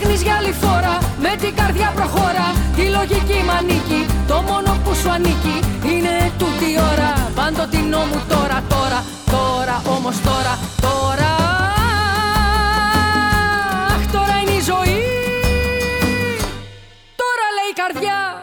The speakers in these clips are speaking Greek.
ψάχνεις για άλλη φορά. Με την καρδιά προχώρα. Τη λογική μανική Το μόνο που σου ανήκει Είναι τούτη ώρα. Παντοτινό μου τώρα, τώρα Τώρα όμως τώρα, τώρα. Αχ, τώρα είναι η ζωή. Τώρα λέει η καρδιά.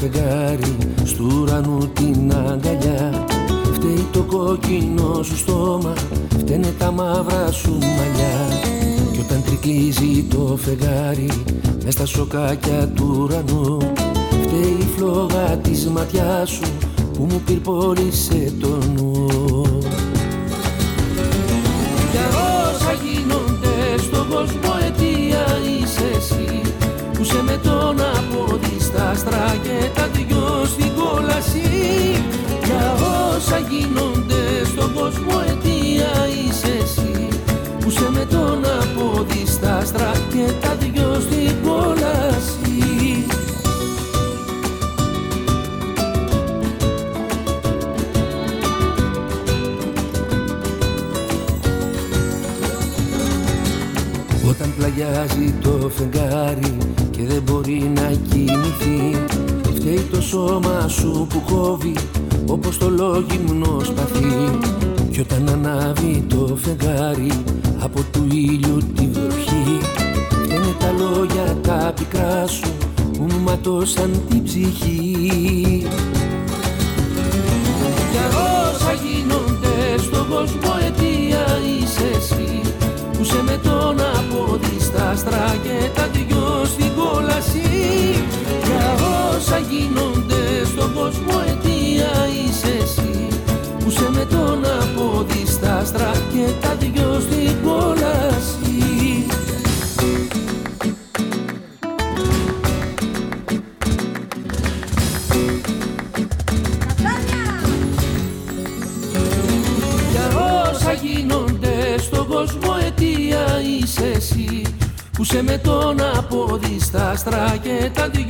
φεγγάρι Στου ουρανού την αγκαλιά. Φταίει το κόκκινο σου στόμα Φταίνε τα μαύρα σου μαλλιά. Κι όταν τρικλίζει το φεγγάρι Μες στα σοκάκια του ουρανού. Φταίει η φλόγα της ματιάς σου Που μου πυρπόλησε το νου. Για όσα γίνονται στον κόσμο αιτία είσαι εσύ Που σε με τον από άστρα και τα δυο στην κόλαση. Για όσα γίνονται στον κόσμο αιτία είσαι εσύ. Που σε με τον απόδεις τα άστρα και τα δυο στην κόλαση. Όταν πλαγιάζει το φεγγάρι δεν μπορεί να κοιμηθεί Φταίει το σώμα σου που κόβει όπως το λόγιμνο σπαθί. Κι όταν ανάβει το φεγγάρι από του ήλιου τη βροχή. Φταίνε τα λόγια τα πικρά σου που μου ματώσαν την ψυχή. Για όσα γίνονται στον κόσμο αιτία είσαι εσύ που σε με τον απόδει στα άστρα και τα δυο στην κόλαση Για όσα γίνονται στον κόσμο αιτία άστρα και τα δυο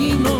vecino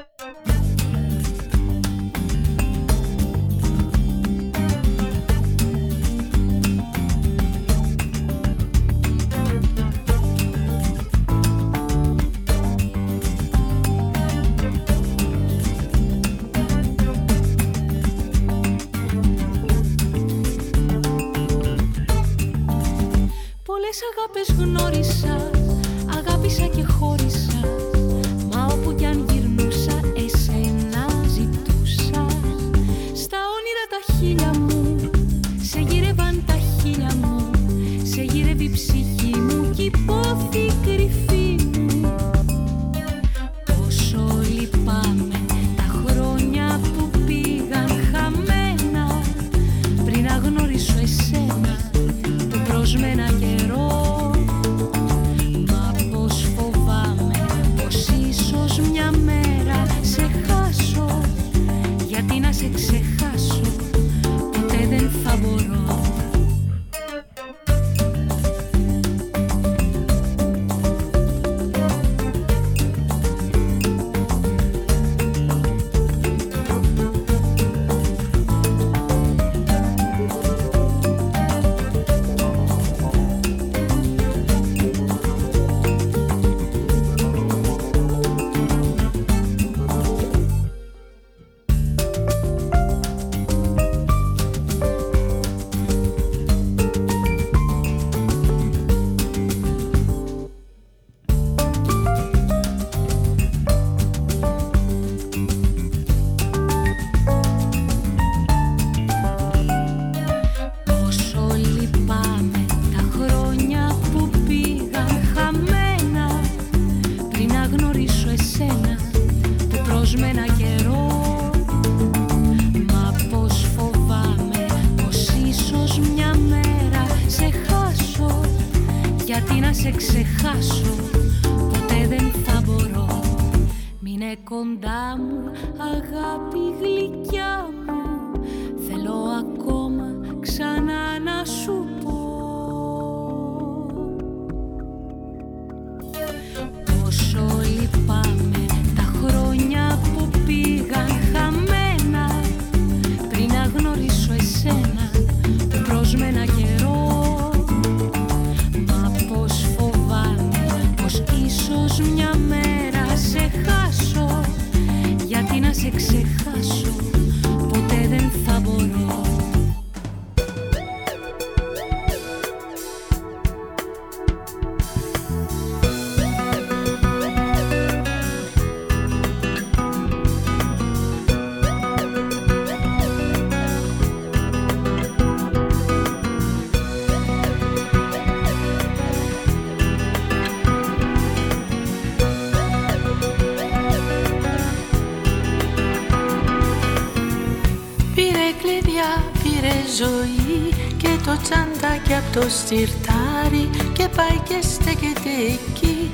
Το σιρτάρι και πάει και στέκεται εκεί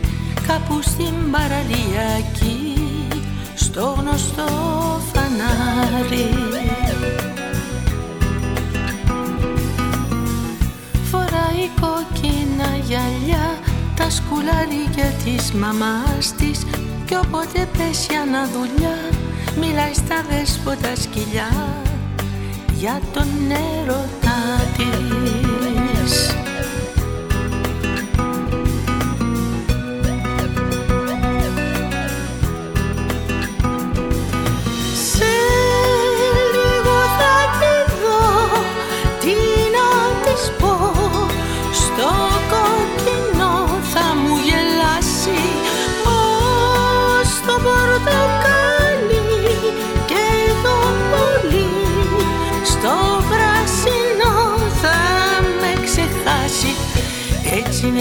κάπου στην παραλιακή στο γνωστό φανάρι. Φοράει κόκκινα γυαλιά τα σκουλαρίκια της μαμάς της κι όποτε πέσει αναδουλειά μιλάει στα δέσποτα σκυλιά. Για τον έρωτά της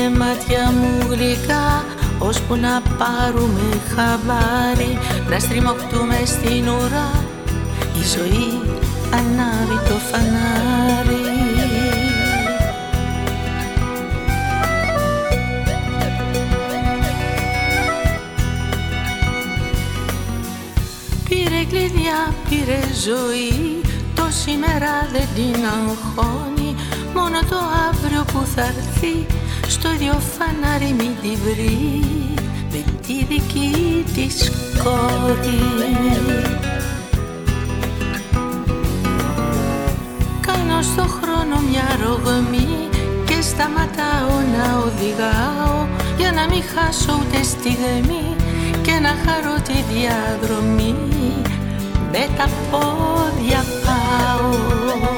μάτια μου γλυκά ώσπου να πάρουμε χαμπάρι να στριμωχτούμε στην ουρά η ζωή ανάβει το φανάρι. Πήρε κλειδιά, πήρε ζωή το σήμερα δεν την αγχώνει μόνο το αύριο που θα έρθει στο ίδιο φανάρι μην τη βρεις, μην τη δική της κόρη. Κάνω στο χρόνο μια ρογμή και σταματάω να οδηγάω για να μην χάσω ούτε στιγμή και να χαρώ τη διαδρομή. Με τα πόδια πάω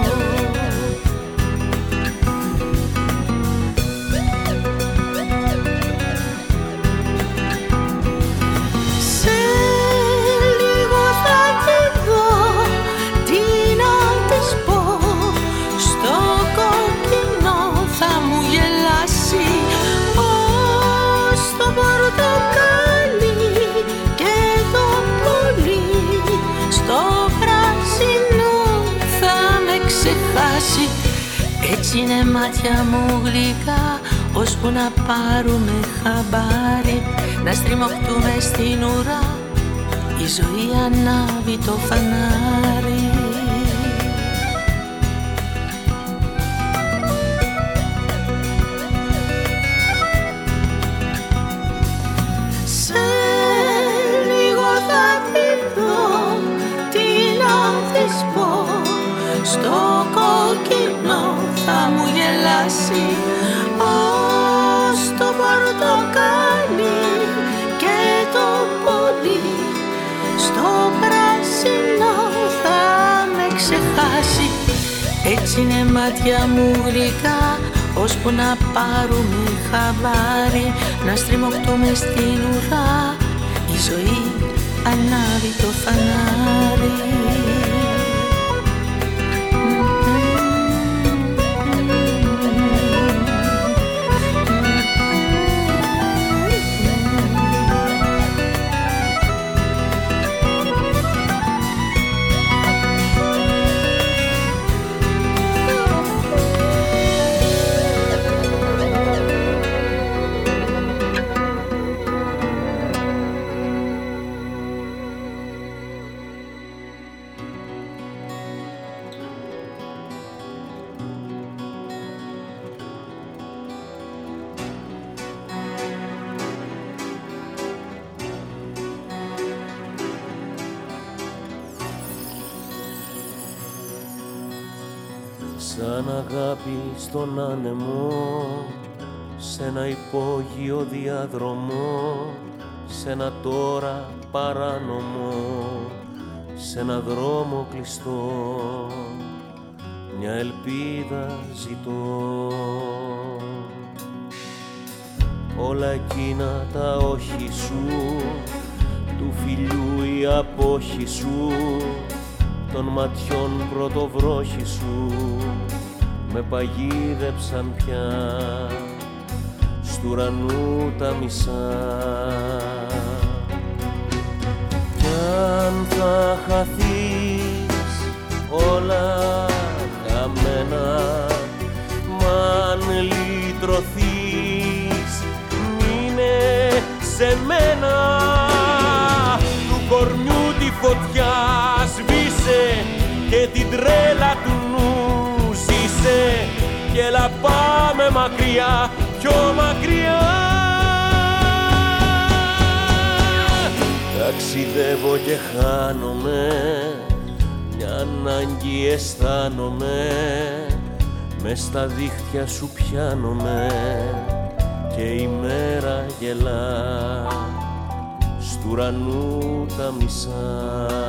είναι μάτια μου γλυκά ώσπου να πάρουμε χαμπάρι να στριμωχτούμε στην ουρά η ζωή ανάβει το φανάρι. Σε λίγο θα τη δω, τι να της πω στο κόκκινο θα μου γελάσει. Ως το πορτοκάλι και το πολύ στο πράσινο θα με ξεχάσει. Έτσι είναι μάτια μου γλυκά ώσπου να πάρουμε χαμπάρι να στριμωχτούμε στην ουρά η ζωή ανάβει το φανάρι στον άνεμο σε ένα υπόγειο διαδρομό σε ένα τώρα παράνομο σε ένα δρόμο κλειστό. Μια ελπίδα ζητώ. Όλα εκείνα τα όχι σου του φιλιού η απόχη σου των ματιών πρωτοβρόχη σου με παγίδεψαν πια. Στου ουρανού τα μισά. Κι αν θα χαθείς όλα χαμένα μ' αν λυτρωθείς μείνε σε μένα. Του κορμιού τη φωτιά σβήσε και την τρέλα του και έλα πάμε μακριά, πιο μακριά. Ταξιδεύω και χάνομαι, μια ανάγκη αισθάνομαι. Με στα δίχτυα σου πιάνομαι και η μέρα γελά. Στου ουρανού τα μισά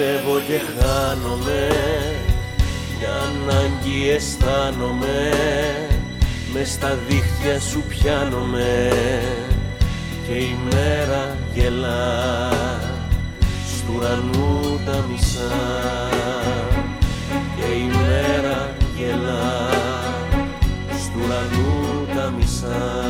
Χαϊδεύω και χάνομαι Μια ανάγκη αισθάνομαι. Μες στα δίχτυα σου πιάνομαι Και η μέρα γελά. Στου τα μισά Και η μέρα γελά. Στου ουρανού τα μισά.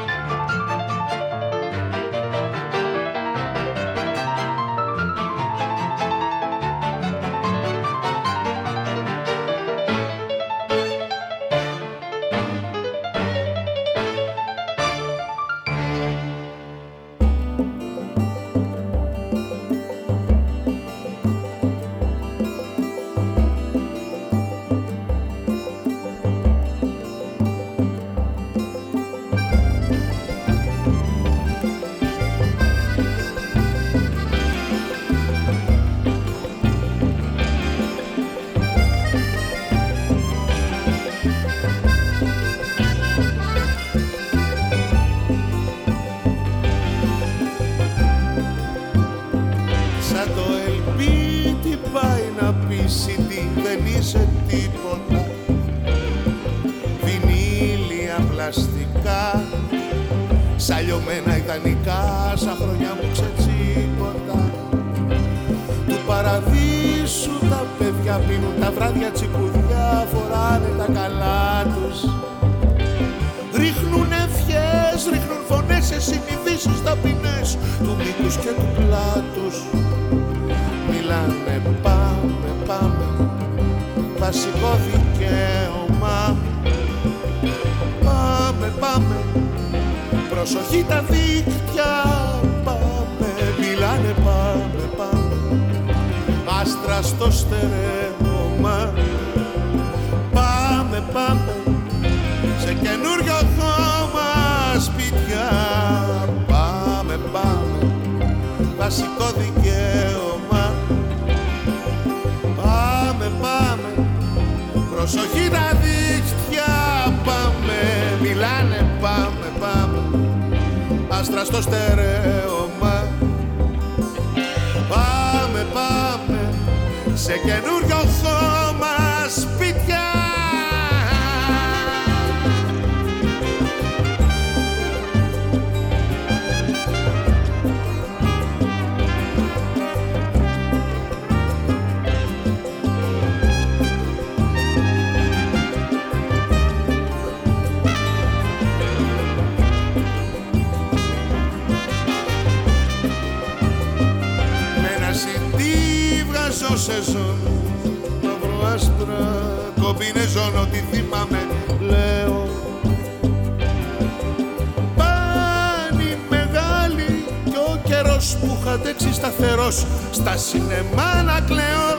σινεμά να κλαίω.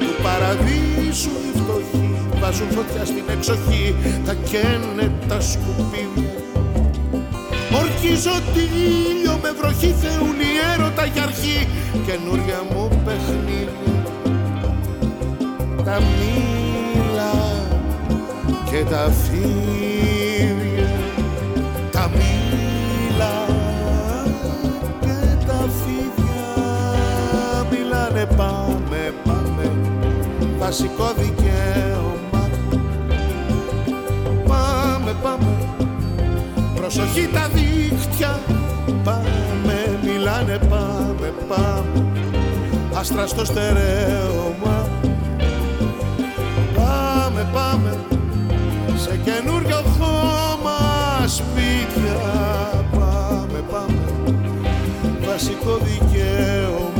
Του παραδείσου οι φτωχοί βάζουν φωτιά στην εξοχή. Τα καίνε τα σκουπίδια Ορκίζω με βροχή θεούν η έρωτα για αρχή. Καινούρια μου παιχνίδι. Τα μήλα και τα φύλλα. βασικό δικαίωμα. Πάμε, πάμε, προσοχή τα δίχτυα. Πάμε, μιλάνε, πάμε, πάμε. Άστρα στο στερέωμα. Πάμε, πάμε, σε καινούριο χώμα σπίτια. Πάμε, πάμε, βασικό δικαίωμα.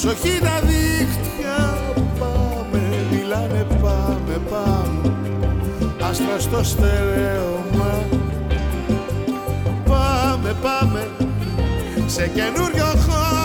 Προσοχή τα δίχτυα Πάμε, μιλάνε πάμε, πάμε. Άστρα στο στερέωμα Πάμε, πάμε Σε καινούριο χώρο.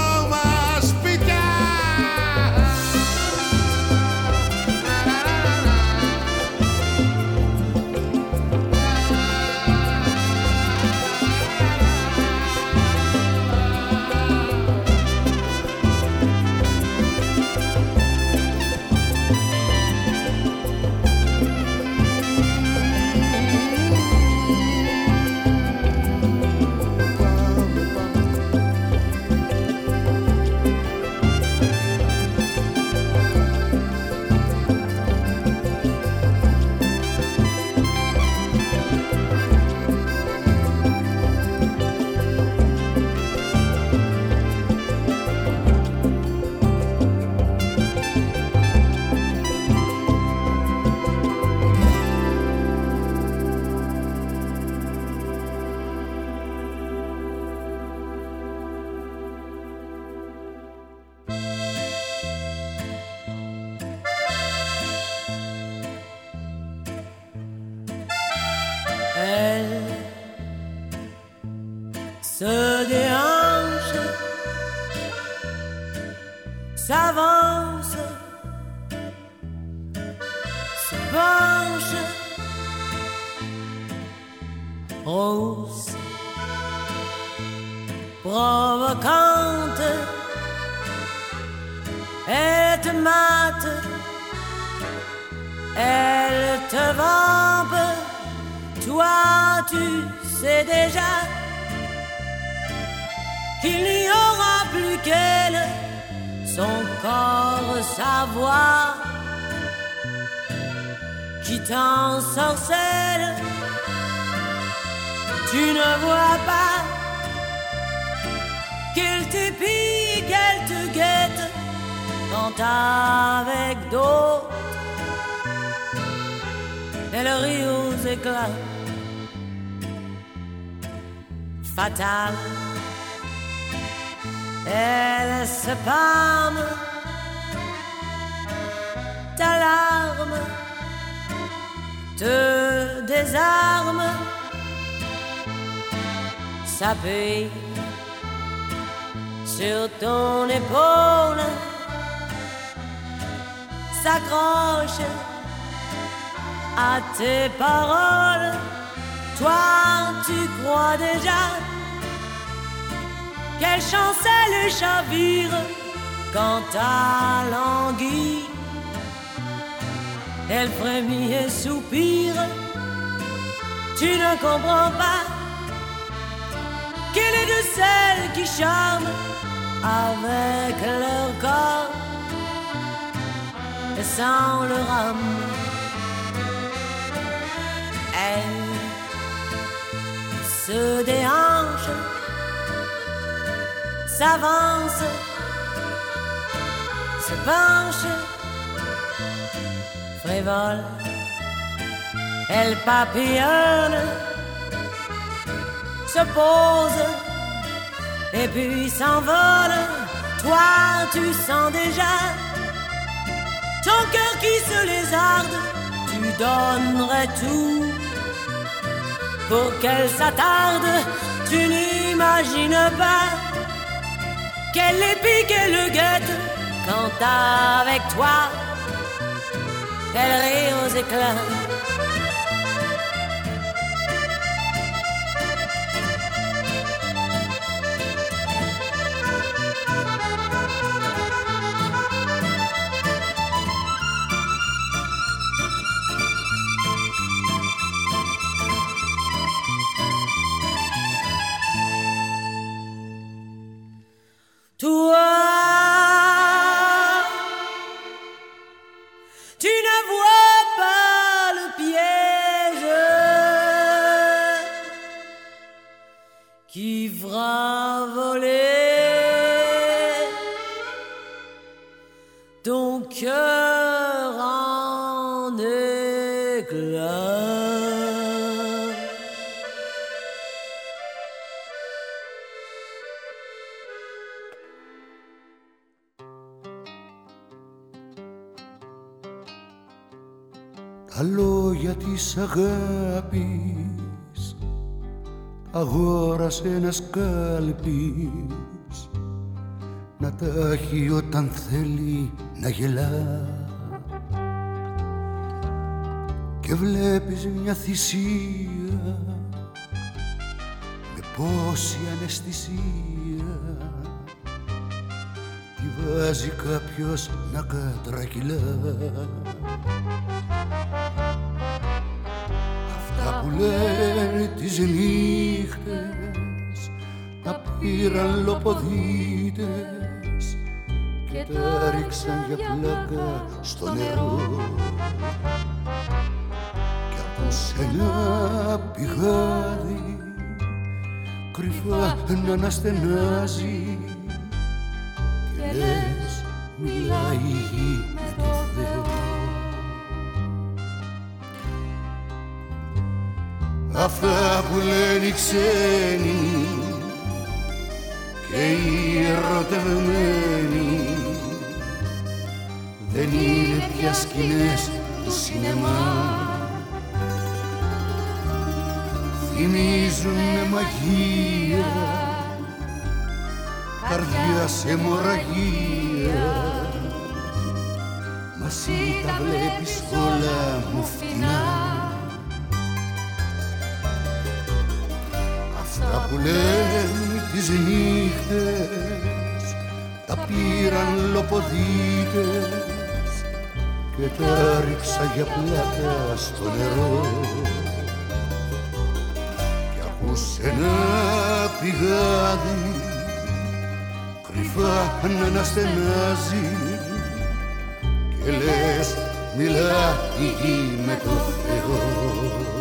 Ne vois pas qu'elle t'épie, qu'elle te guette quand avec d'autres. Elle rit aux éclats. Fatal. Elle se pâme, ta larme te désarme, s'appuie sur ton épaule, s'accroche à tes paroles. Toi, tu crois déjà quelle chance elle chavire quand ta languit. Elle frémit et soupire. Tu ne comprends pas qu'elle est de celles qui charment avec leur corps et sans leur âme. Elle se déhanche s'avance, se penche, frévole, elle papillonne, se pose et puis s'envole. Toi, tu sens déjà ton cœur qui se lézarde, tu donnerais tout pour qu'elle s'attarde. Tu n'imagines pas qu'elle épie, qu'elle le guette quand avec toi elle rit aux éclats. qui fera voler ton cœur en éclats. Allô, y'a-t-il αγόρασε ένας κάλπης να τα έχει όταν θέλει να γελά. Και βλέπεις μια θυσία με πόση αναισθησία. Τη βάζει κάποιος να κατρακυλά που λένε τις νύχτες τα πήραν λοποδίτες και τα ρίξαν για πλάκα στο νερό. Κι ακούς ένα πηγάδι κρυφά να αναστενάζει και λες μιλάει η γη με το Θεό αυτά που λένε οι ξένοι και οι ερωτευμένοι δεν είναι πια σκηνές του σινεμά. Θυμίζουνε μαγεία καρδιά σε μοραγία εσύ τα βλέπεις όλα μου φτηνά Αυτά που λένε τις νύχτες τα πήραν λοποδίτες και τα ρίξα για πλάκα στο νερό. Κι ακούς ένα πηγάδι κρυφά να αναστενάζει και λες μιλά η γη με το Θεό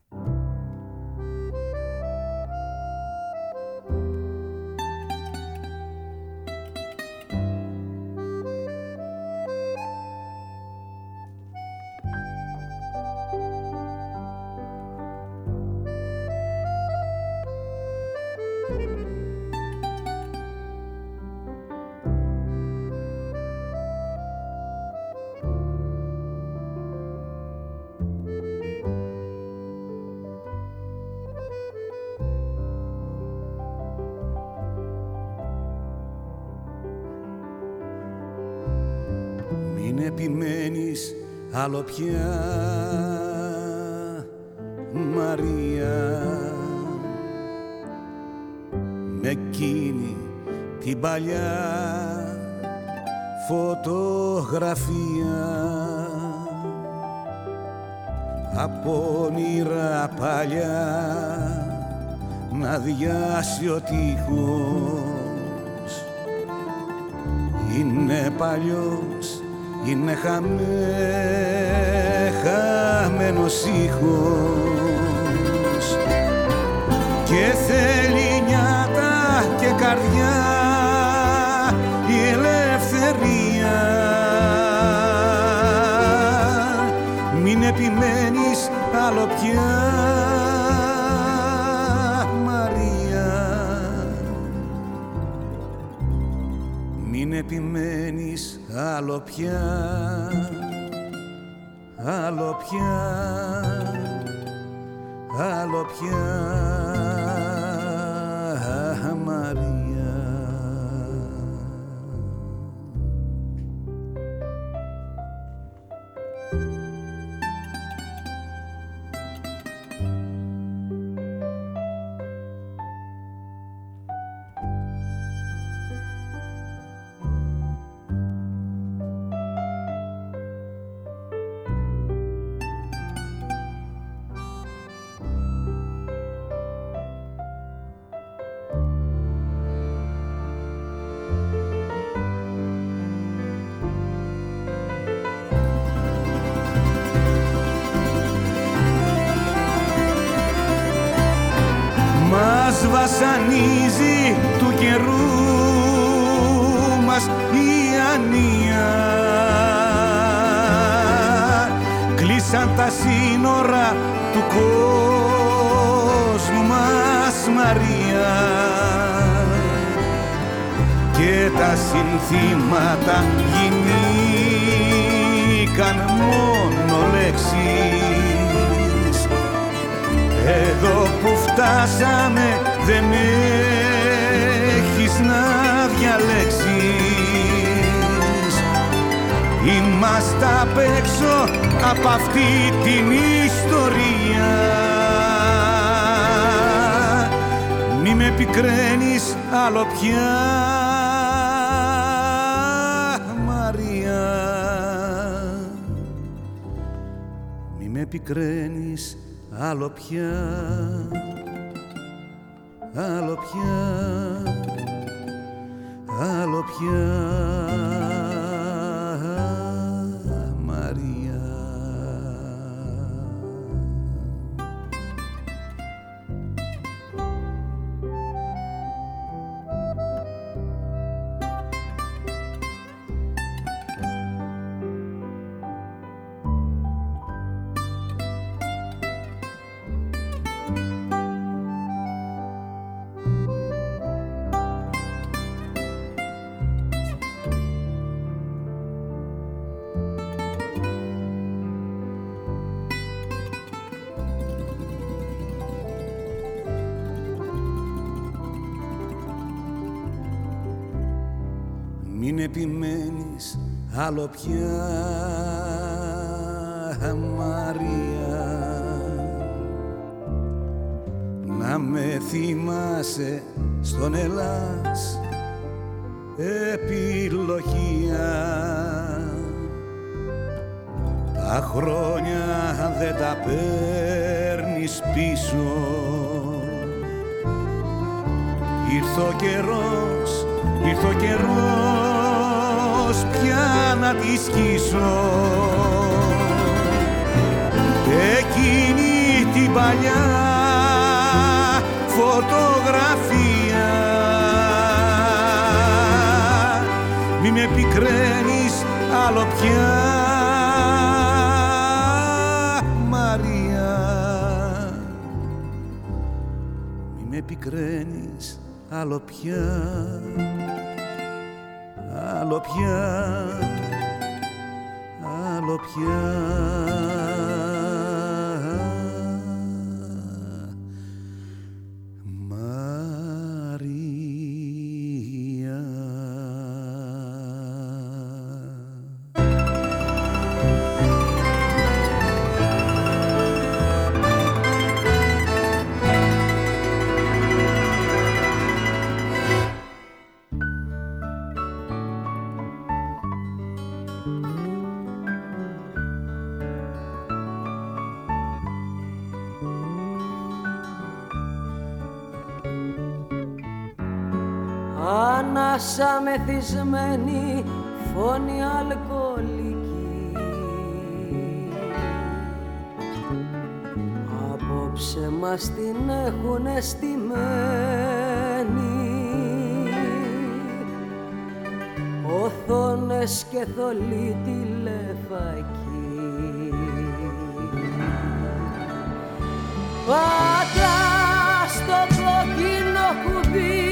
Πια Μαρία. Με εκείνη την παλιά φωτογραφία. Από όνειρα παλιά να διάσει ο τείχος. Είναι παλιός είναι χαμέ, χαμένος ήχος. Και θέλει νιάτα και καρδιά η ελευθερία. Μην επιμένεις άλλο πια Μαρία. Μην επιμένεις άλλο πια, άλλο πια, άλλο πια άλλο επιμένεις άλλο πια Μαρία. Να με θυμάσαι στον Ελλάς επιλογία. Τα χρόνια δεν τα παίρνεις πίσω. Ήρθε ο καιρός, ήρθε ο καιρός πια να τη σκίσω. Εκείνη την παλιά φωτογραφία. Μη με πικραίνεις άλλο πια Μαρία. Μη με πικραίνεις άλλο πια άλλο πια, άλλο πια. Και θολή τηλεφακή. Πάτα στο κόκκινο κουμπί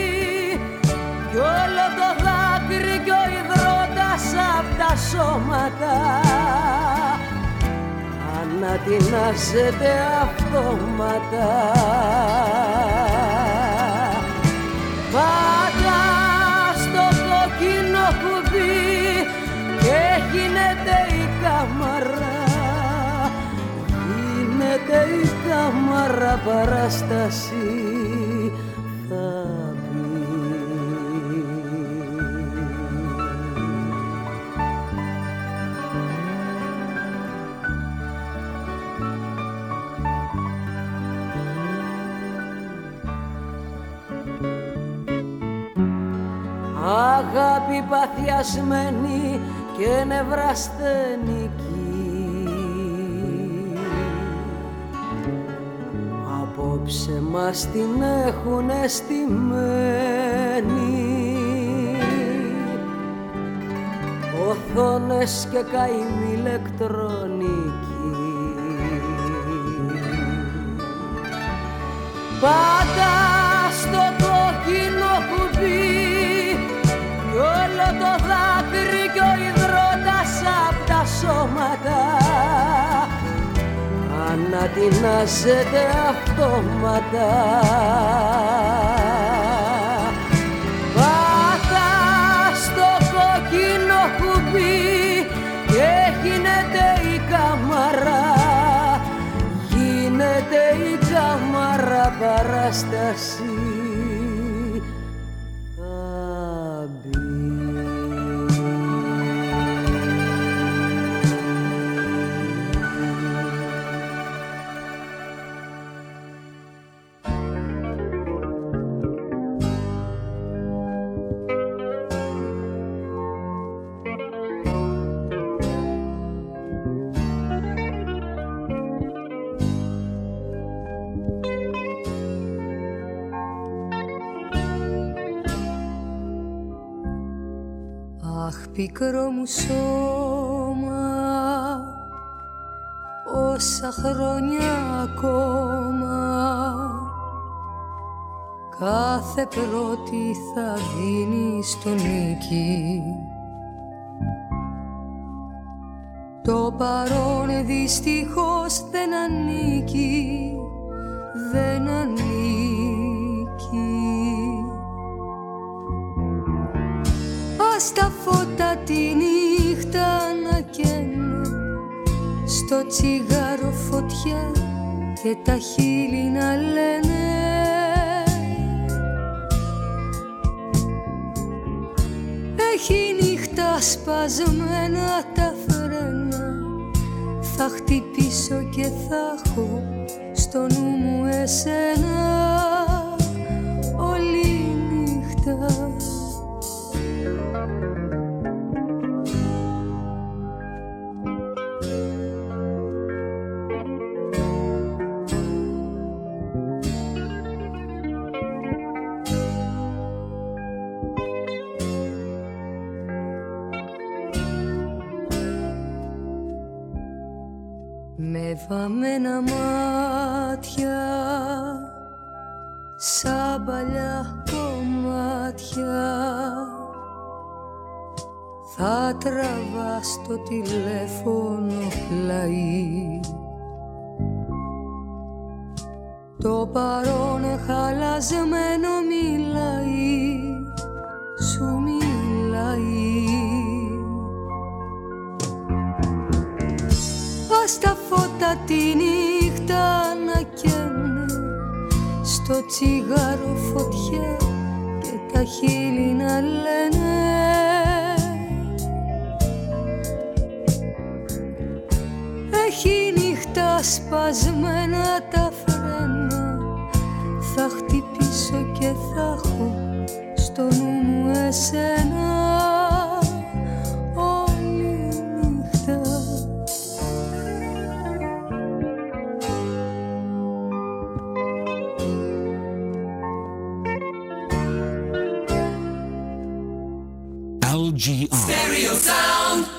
κι όλο το δάκρυ κι ο υδρότας απ' τα σώματα. Ανατινάζεται αυτόματα η κάμαρα παράσταση αγάπη παθιασμένη και νευρασθενική σε μας την έχουν αισθημένη. Οθόνες και καημή ηλεκτρονική. Πάντα στο κόκκινο κουμπί κι όλο το δάκρυ κι ο υδρότας απ' τα σώματα. Ανατινάζεται αυτό αυτόματα Πάτα στο κόκκινο κουμπί και γίνεται η καμαρά γίνεται η καμαρά παράσταση πικρό μου σώμα όσα χρόνια ακόμα. Κάθε πρώτη θα δίνει στο νίκη. Το παρόν δυστυχώς δεν ανήκει δεν ανήκει στο τσιγάρο φωτιά και τα χείλη να λένε. Έχει νύχτα σπασμένα τα φρένα. Θα χτυπήσω και θα έχω στο νου μου εσένα τραβά στο τηλέφωνο πλαί το παρόν χαλασμένο μιλάει σου μιλάει. Στα φώτα τη νύχτα να καίνε στο τσιγάρο φωτιά και τα χείλη να λένε Έχει νύχτα σπασμένα τα φρένα. Θα χτυπήσω και θα έχω στο νου μου εσένα. Stereo Sound.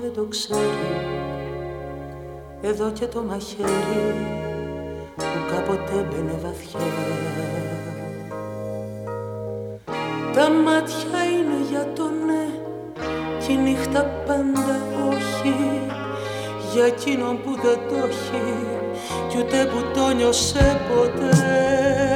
Δεν το ξέρει. Εδώ και το μαχαίρι που κάποτε μπαινε βαθιά. Τα μάτια είναι για το ναι και η νύχτα πάντα όχι. Για εκείνον που δεν το έχει κι ούτε που το νιώσε ποτέ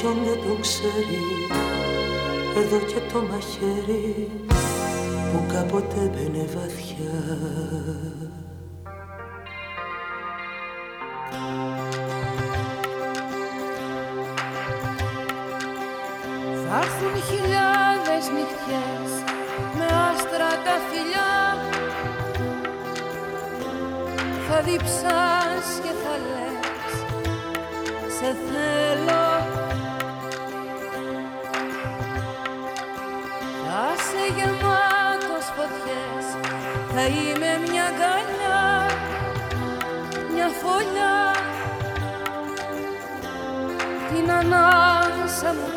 ποιον δεν το ξέρει. Εδώ και το μαχαίρι που κάποτε μπαινε βαθιά. Θα έρθουν χιλιάδες νυχτιές με άστρα τα φιλιά. Θα διψά είμαι μια γκαλιά, μια φωλιά. Την ανάσα μου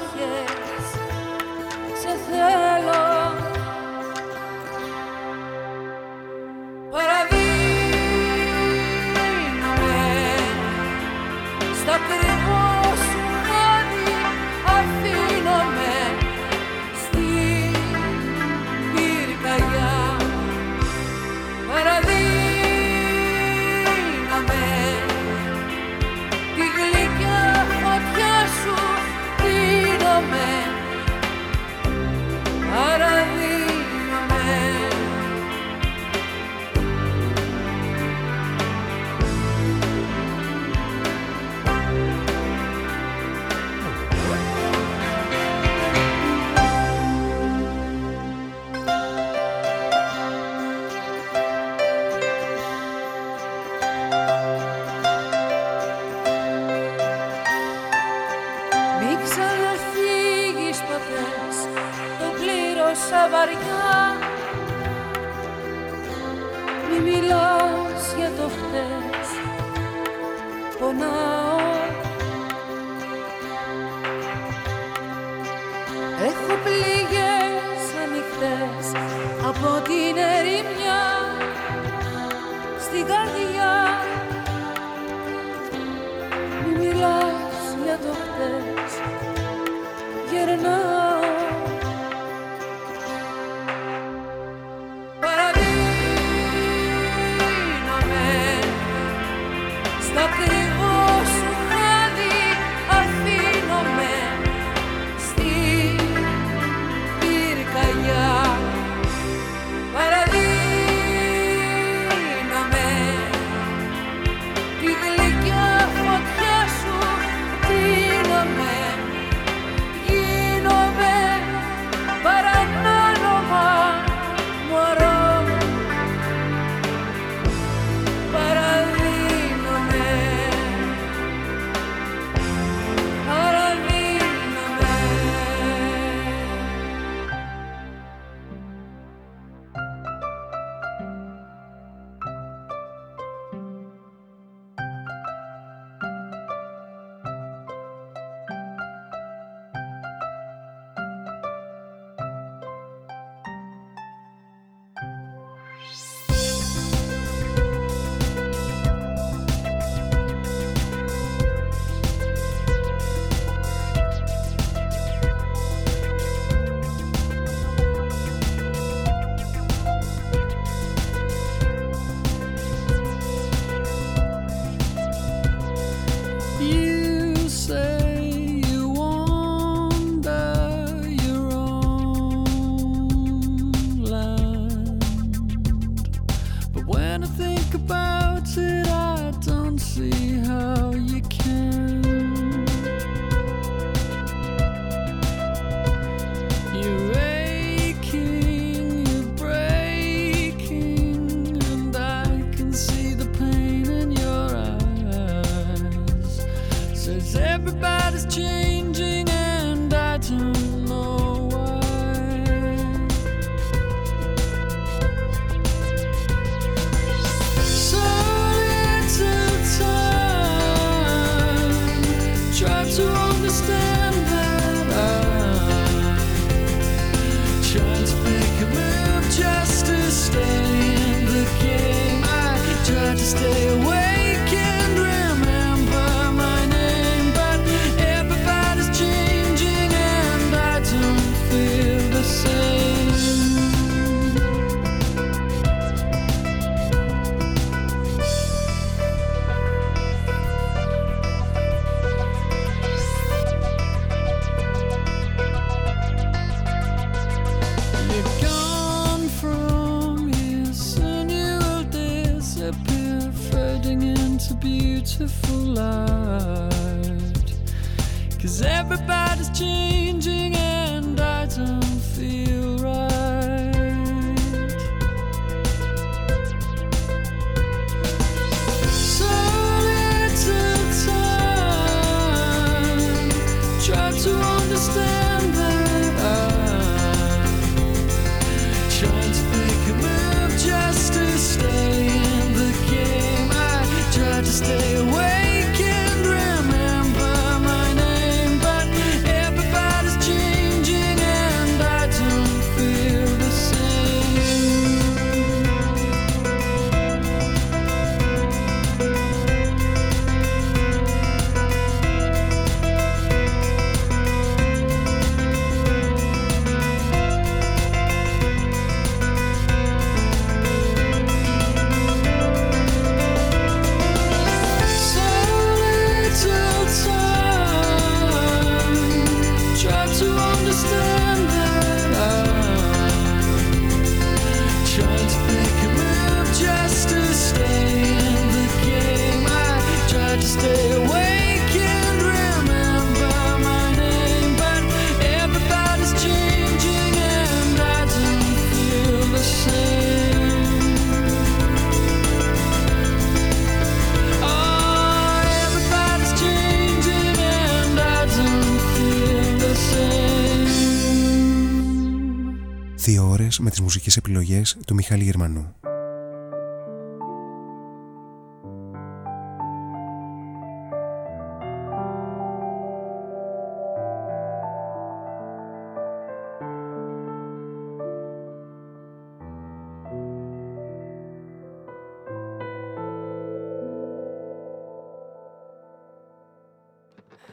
Με τις μουσικές επιλογές του Μιχάλη Γερμανού.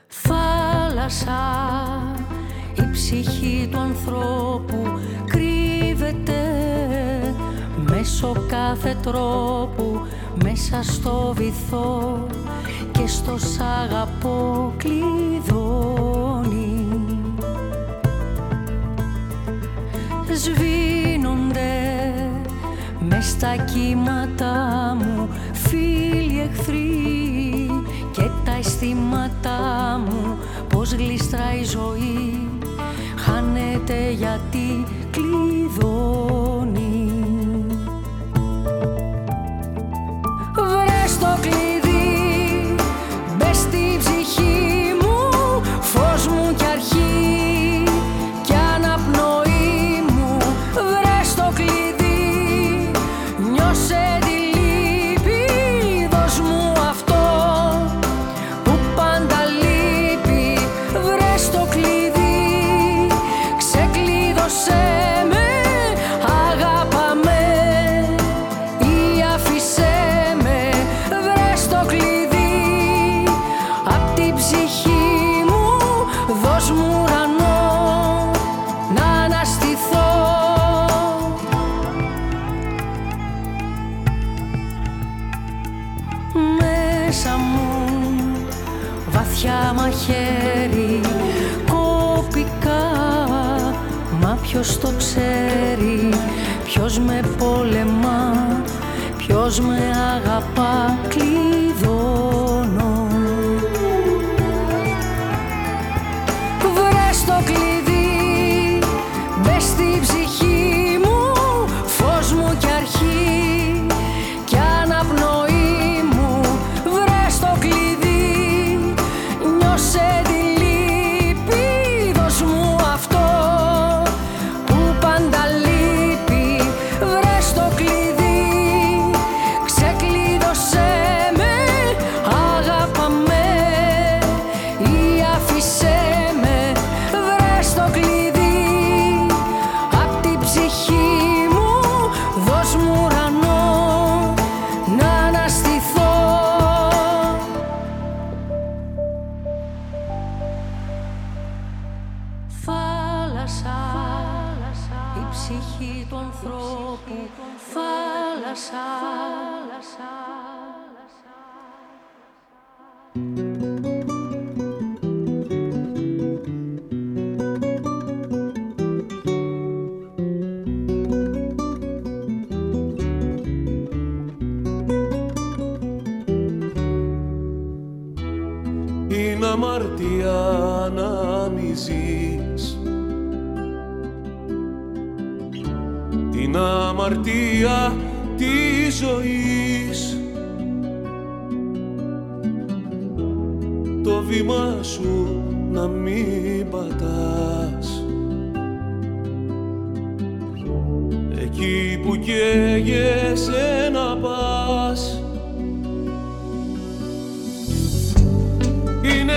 Θάλασσα, η ψυχή του ανθρώπου Μέσω κάθε τρόπου, μέσα στο βυθό και στο σ' αγαπώ κλειδώνει. Σβήνονται μες στα κύματα μου φίλοι εχθροί και τα αισθήματά μου πως γλιστράει η ζωή χάνεται γιατί κλειδώνει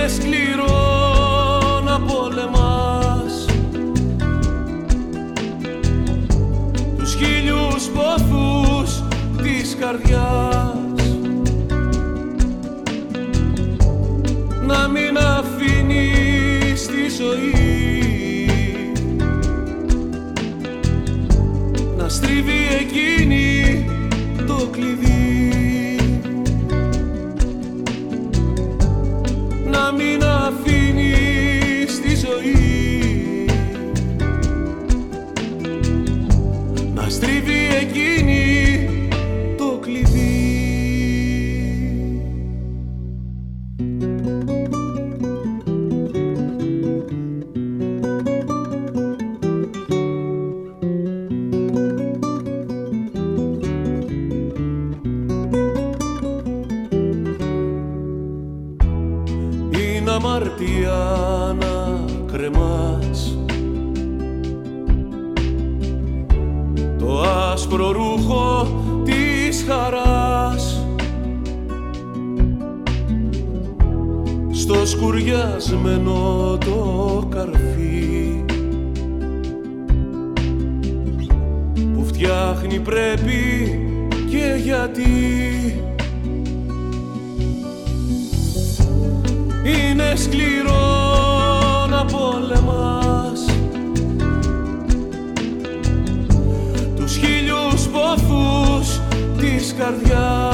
σκληρό να πολεμάς Τους χίλιους ποθούς της καρδιάς. Να μην αφήνεις τη ζωή. Να στρίβει εκείνη το κλειδί. σκουριασμένο το καρφί. Που φτιάχνει πρέπει και γιατί. Είναι σκληρό να πολεμάς. Τους χίλιους πόθους της καρδιάς.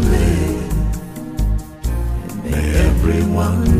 May everyone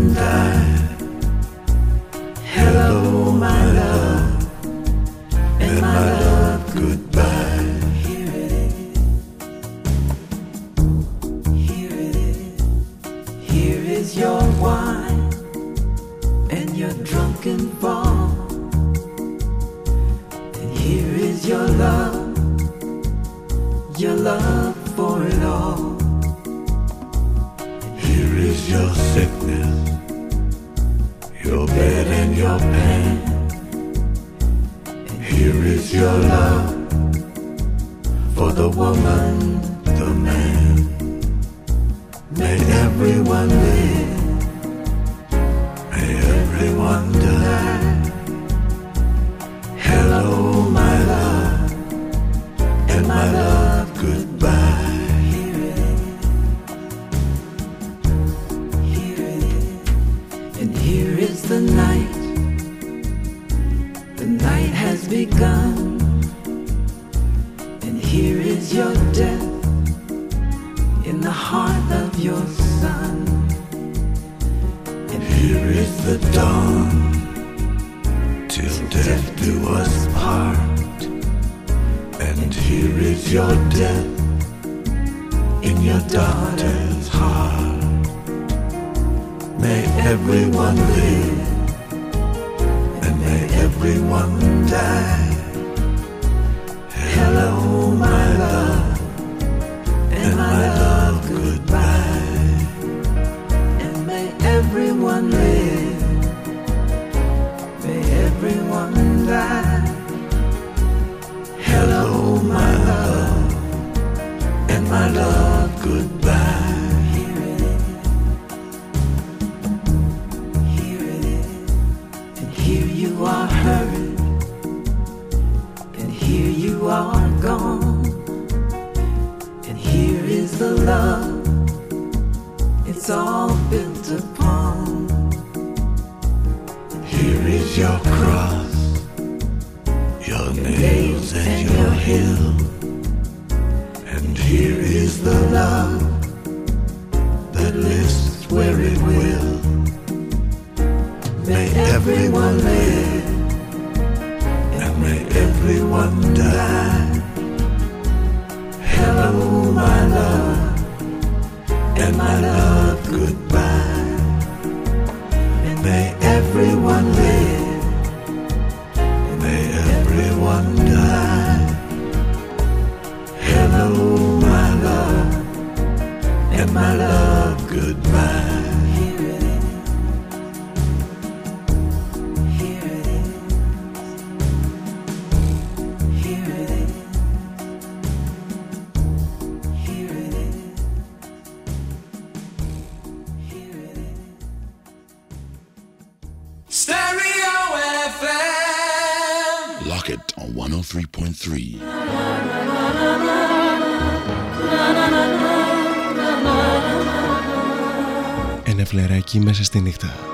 φλεράκι μέσα στη νύχτα.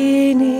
Και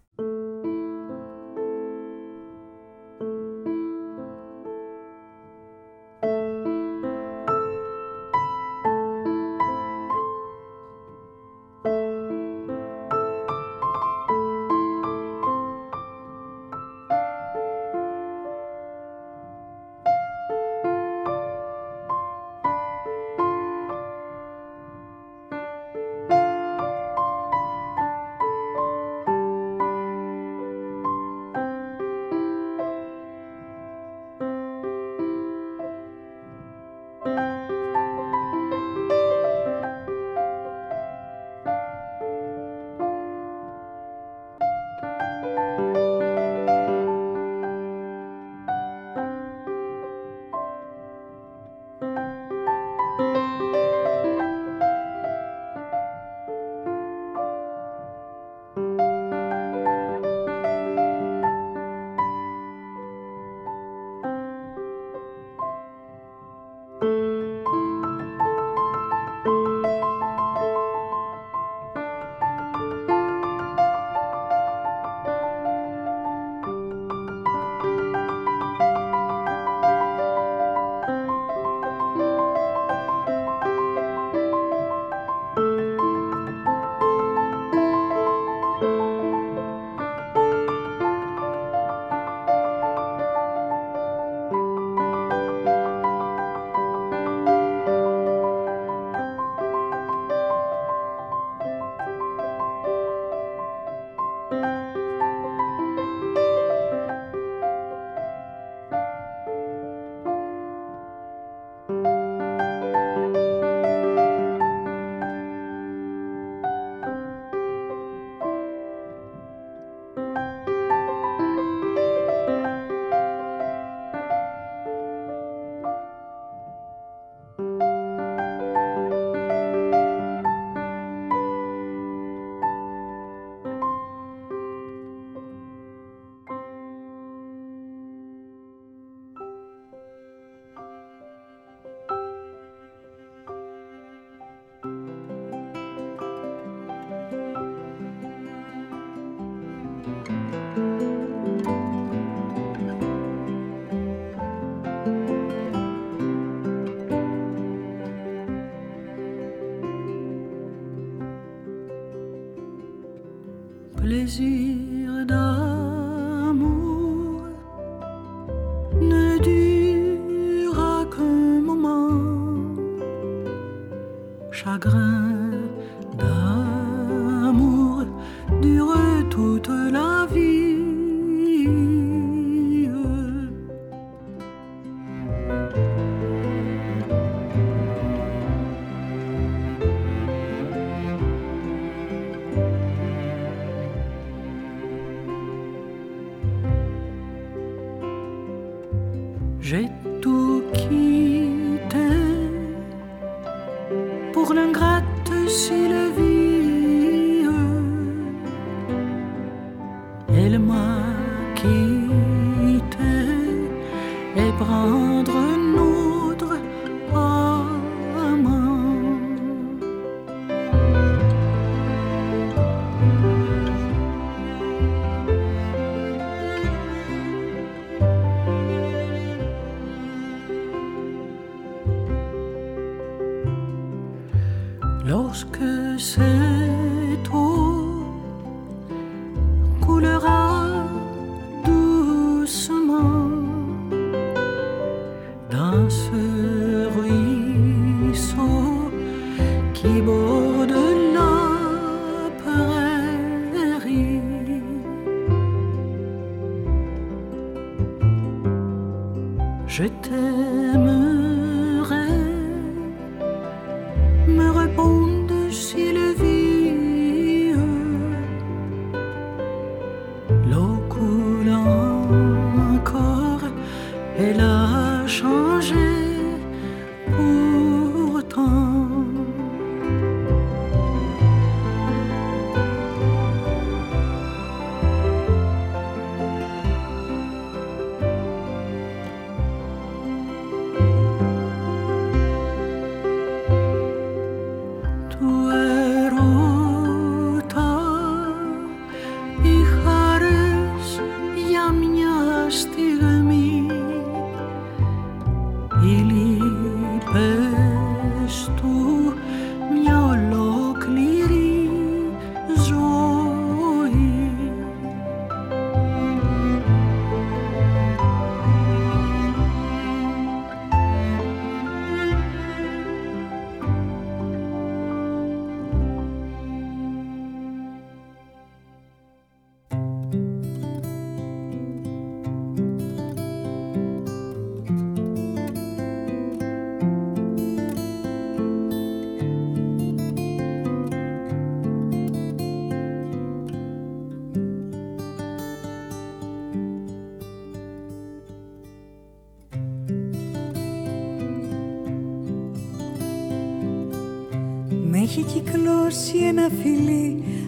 Je t'aime.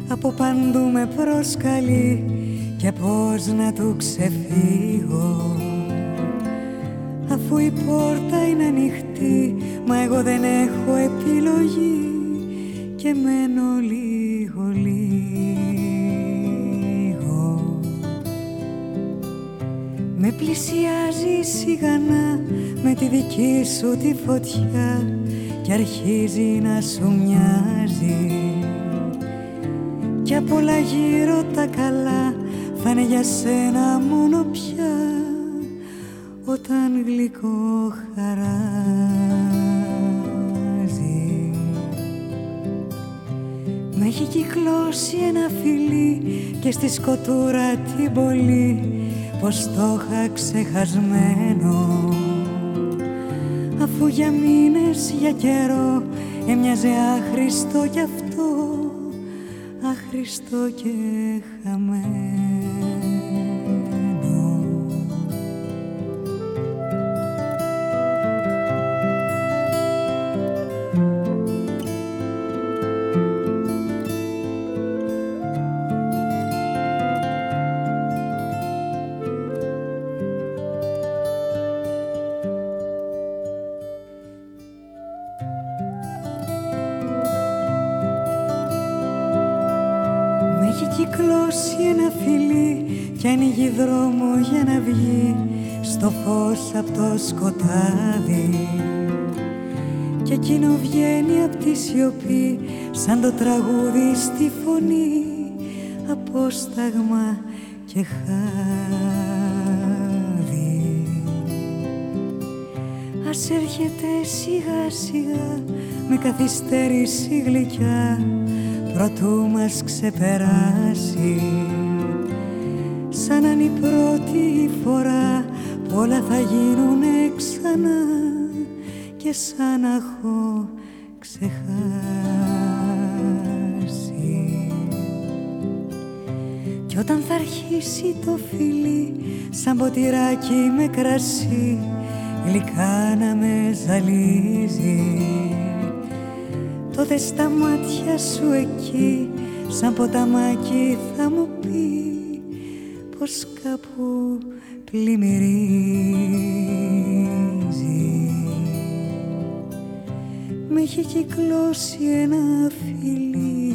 Από παντού με προσκαλεί και πώς να του ξεφύγω. Αφού η πόρτα είναι ανοιχτή μα εγώ δεν έχω επιλογή και μένω λίγο λίγο. Με πλησιάζει σιγανά με τη δική σου τη φωτιά και αρχίζει να σου μοιάζει. Κι απ' όλα γύρω τα καλά θα είναι για σένα μόνο πια όταν γλυκό χαράζει. Με έχει κυκλώσει ένα φιλί και στη σκοτούρα την πολύ πως το είχα ξεχασμένο αφού για μήνες, για καιρό έμοιαζε άχρηστο κι αυτό άχρηστο και χαμένο σκοτάδι. Και εκείνο βγαίνει από τη σιωπή σαν το τραγούδι στη φωνή. Απόσταγμα και χάδι. Ας έρχεται σιγά σιγά με καθυστέρηση γλυκιά προτού μας ξεπεράσει. Σαν να είναι η πρώτη φορά όλα θα γίνουνε ξανά και σαν να έχω ξεχάσει. Κι όταν θα αρχίσει το φιλί σαν ποτηράκι με κρασί γλυκά να με ζαλίζει. Τότε στα μάτια σου εκεί σαν ποταμάκι θα μου πει πως κάπου πλημμυρίζει με έχει κυκλώσει ένα φιλί.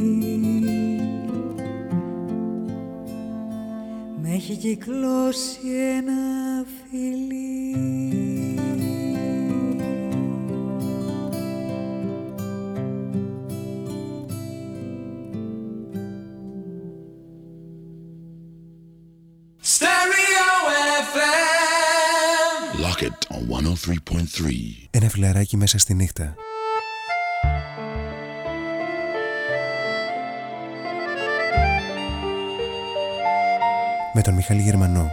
Με έχει κυκλώσει ένα φιλί 103.3. Ένα φιλαράκι μέσα στη νύχτα. Με τον Μιχάλη Γερμανό.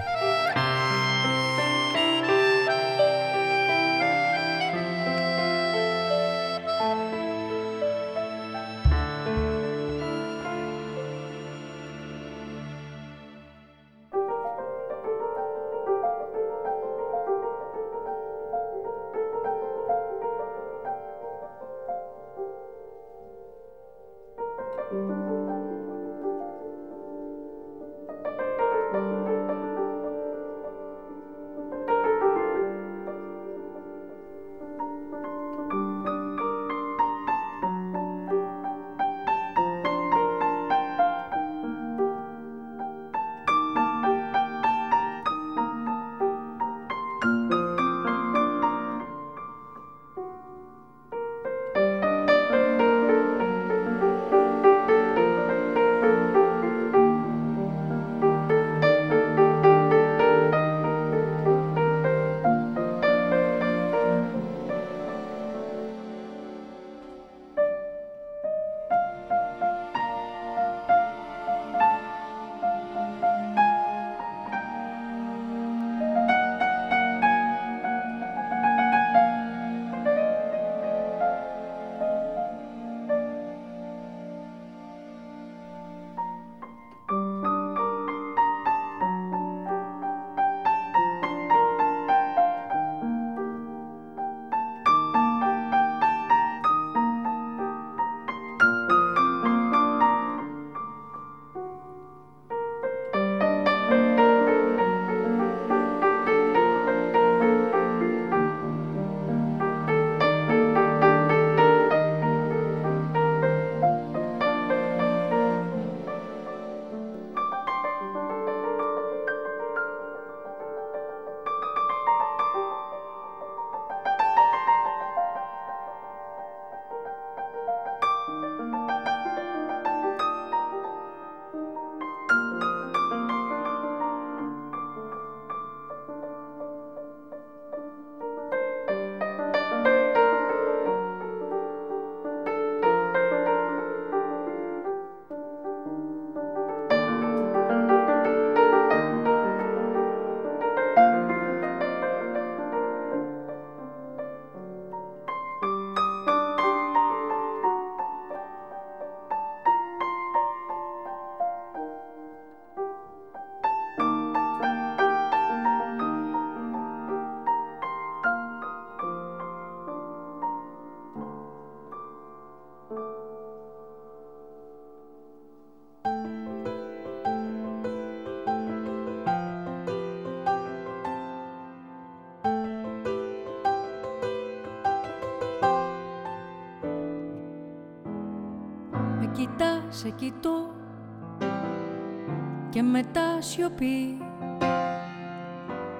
Μετά σιωπή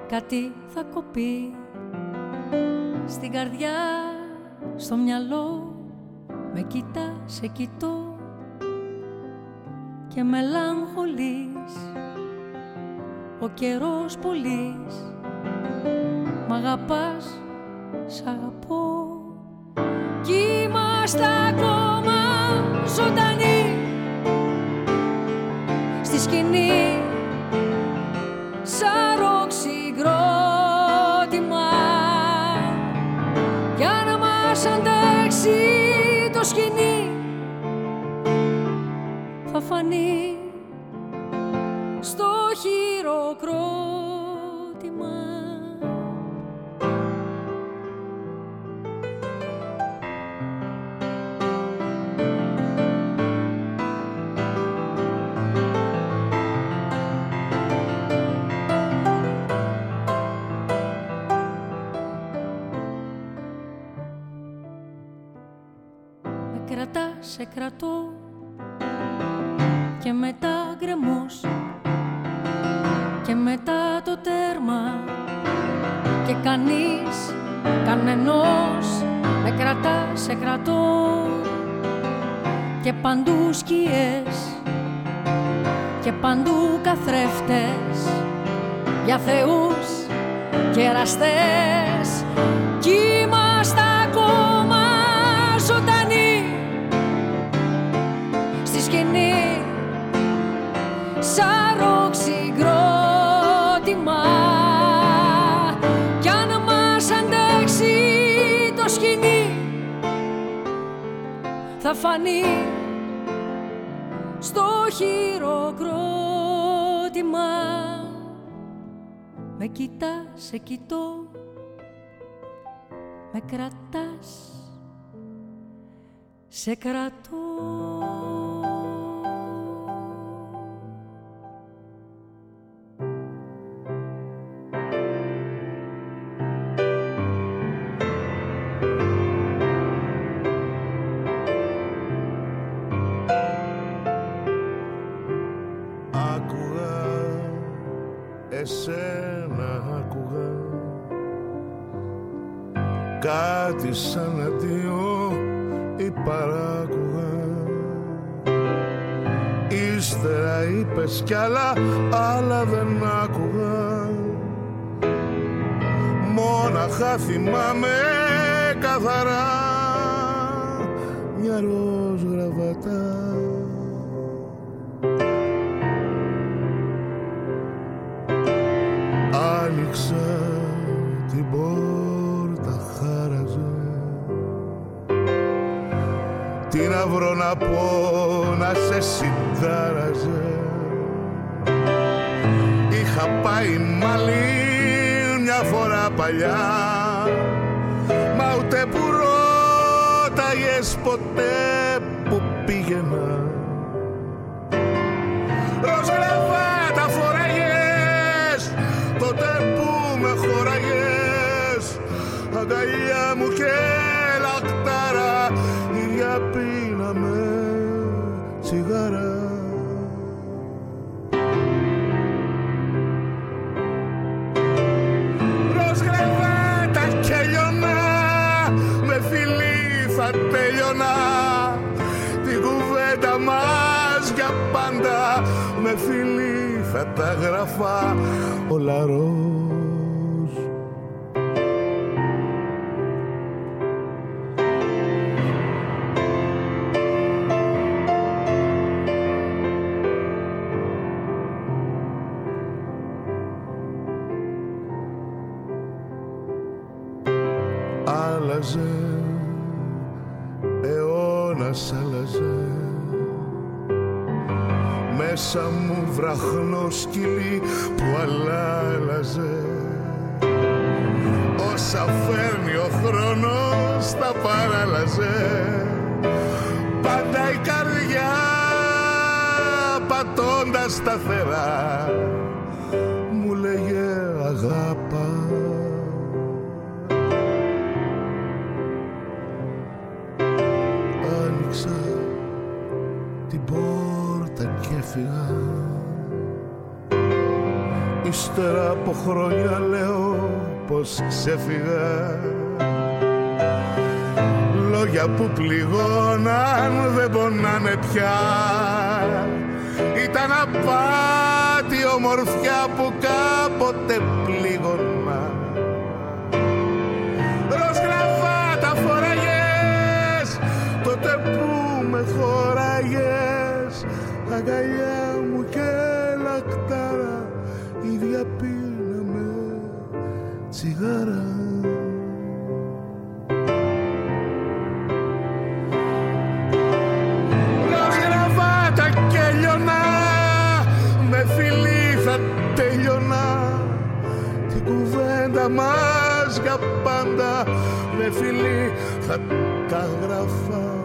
κάτι θα κοπεί στην καρδιά, στο μυαλό. Με κοιτάς, σε κοιτώ και μελαγχολείς. Ο καιρός πολύς μ' αγαπάς, σ' αγαπώ. Κι είμαστε ακόμα ζωντανοί. Στη σκηνή φανεί στο χειροκρότημα. Με κρατάς, σε κρατώ και μετά γκρεμός και μετά το τέρμα. Και κανείς, κανενός με κρατά, σε κρατώ και παντού σκιές και παντού καθρέφτες για θεούς και εραστές κι είμαστε σαν ροξυγρότημα κι αν μας αντέξει το σκηνή θα φανεί στο χειροκρότημα. Με κοιτάς, σε κοιτώ με κρατάς σε κρατώ παλιά. Μα ούτε που ρώταγες ποτέ που πήγαινα. Ροζ γραβάτα φοράγες τότε που με χωράγες. Αγκαλιά μου και λακτάρα ίδια πίναμε τσιγάρα φιλί θα τα μέσα μου βραχνό σκυλί που αλλάζε Όσα φέρνει ο χρόνος τα παράλαζε. Πάντα η καρδιά πατώντας σταθερά έφυγα Ύστερα από χρόνια λέω πως ξέφυγα Λόγια που πληγώναν δεν πονάνε πια. Να πάτη ομορφιά που κάποτε πλήγωνα αγκαλιά μου και λακτάρα ίδια πίναμε τσιγάρα. Κουβέντα μας για πάντα με φιλί θα τα γράφα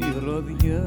μυρωδιά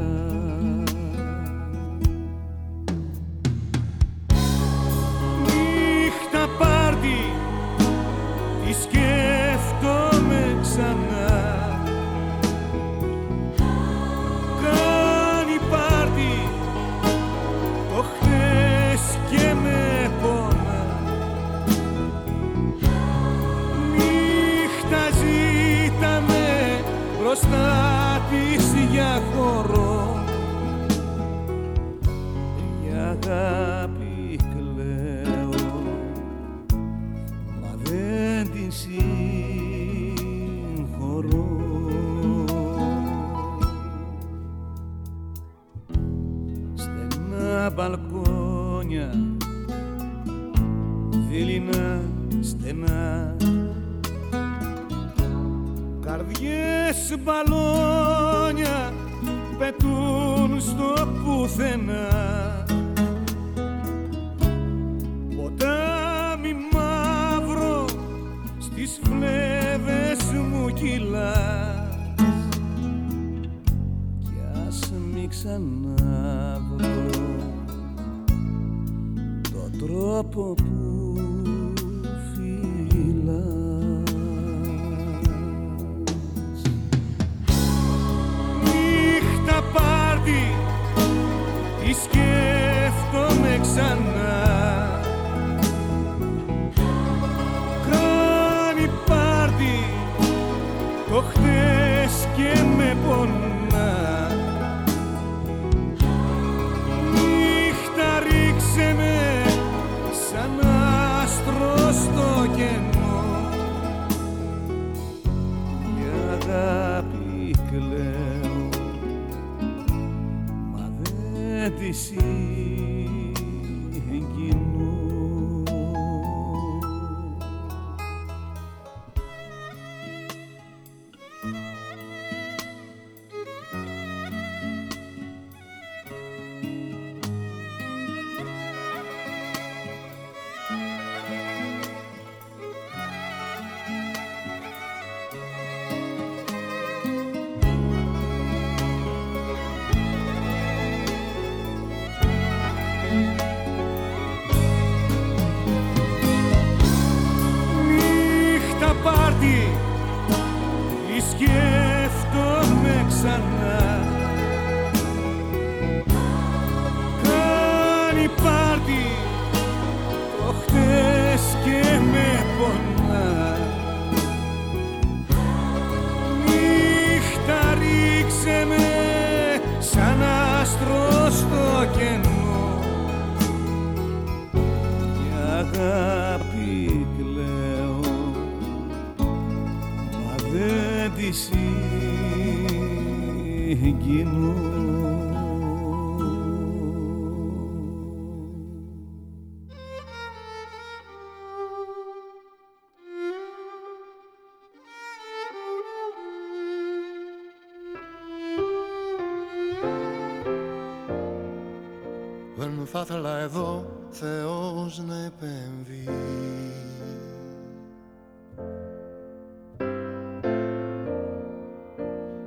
θα ήθελα εδώ. Θεός να επέμβει.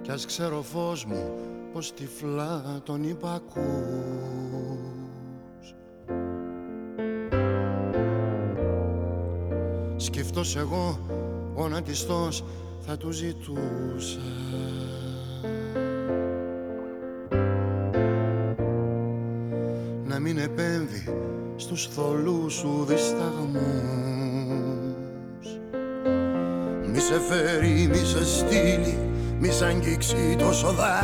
Κι ας ξέρω φως μου πως τυφλά τον υπακούς. Σκυφτός εγώ γονατιστός θα του ζητούσα. στους θολούς σου δισταγμούς. Μη σε φέρει, μη σε στείλει, μη σε αγγίξει το δά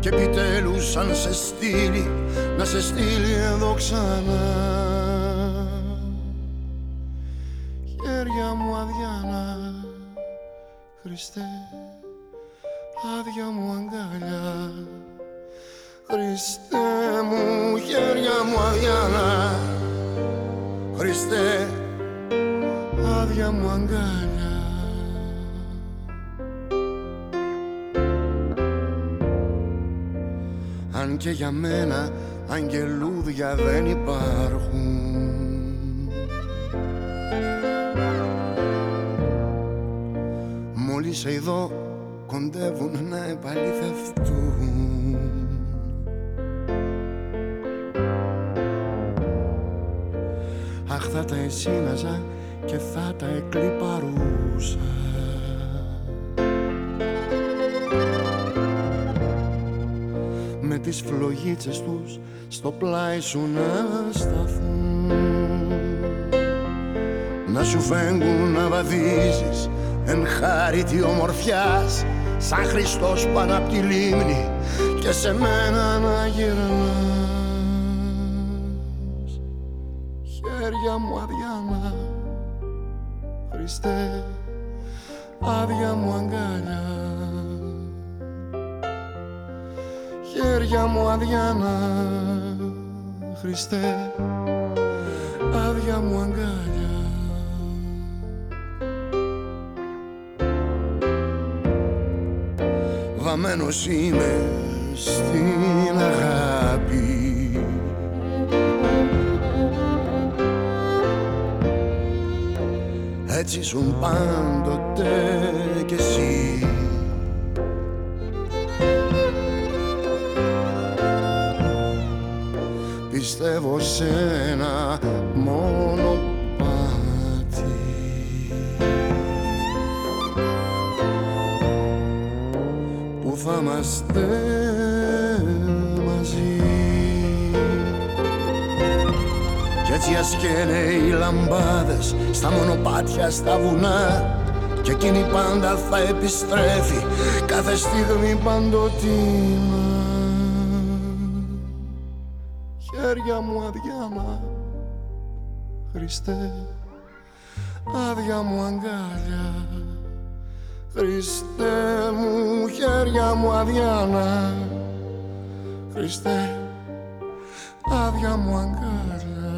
και επιτέλους αν σε στείλει, να σε στείλει εδώ ξανά. Μένα αγγελούδια δεν υπάρχουν. Μόλις σε ειδώ κοντεύουν να επαληθευτούν. Αχ θα τα εσύναζα και θα τα εκλυπαρούσα τις φλογίτσες τους στο πλάι σου να σταθούν. Να σου φέγγουν να βαδίζεις εν χάρητη ομορφιάς σαν Χριστός πάνω απ' τη λίμνη και σε μένα να γυρνάς χέρια μου αδιάνα Χριστέ. Άδεια μου αγκάλια. Βαμμένος είμαι στην αγάπη. Έτσι ήσουν πάντοτε λαμπάδες στα μονοπάτια στα βουνά. Και εκείνη πάντα θα επιστρέφει κάθε στιγμή παντοτινά. Χέρια μου αδιάνα Χριστέ. Άδεια μου αγκάλια. Χριστέ μου χέρια μου αδιάνα Χριστέ. Άδεια μου αγκάλια